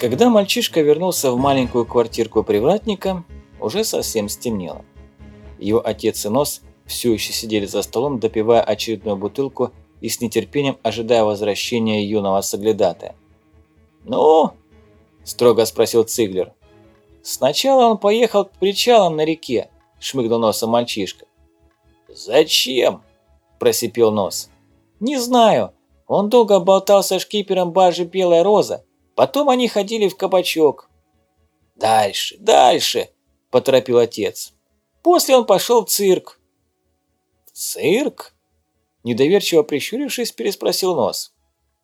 Когда мальчишка вернулся в маленькую квартирку привратника, уже совсем стемнело. Его отец и Нос все еще сидели за столом, допивая очередную бутылку и с нетерпением ожидая возвращения юного соглядатая. «Ну?» – строго спросил Циглер. «Сначала он поехал к причалам на реке», – шмыгнул носом мальчишка. «Зачем?» – просипел Нос. «Не знаю. Он долго болтался шкипером баржи «Белая роза», Потом они ходили в кабачок. «Дальше, дальше!» – поторопил отец. После он пошел в цирк. «В цирк?» – недоверчиво прищурившись, переспросил Нос.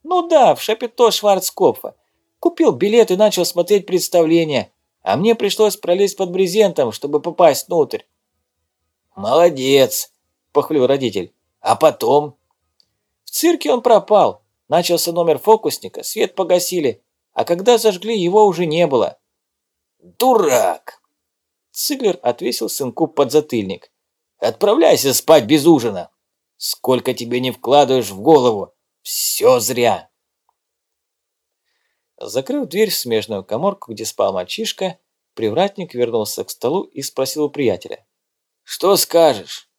«Ну да, в Шапито Шварцкопфа. Купил билет и начал смотреть представление, а мне пришлось пролезть под брезентом, чтобы попасть внутрь». «Молодец!» – похвалил родитель. «А потом?» В цирке он пропал. Начался номер фокусника, свет погасили, а когда зажгли, его уже не было. «Дурак!» Циглер отвесил сынку подзатыльник. «Отправляйся спать без ужина! Сколько тебе не вкладываешь в голову! Все зря!» Закрыв дверь в смежную коморку, где спал мальчишка, привратник вернулся к столу и спросил у приятеля. «Что скажешь?»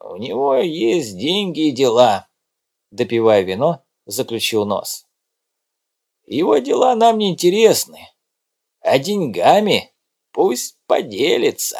«У него есть деньги и дела», – допивая вино, заключил нос. Его дела нам не интересны. А деньгами пусть поделится.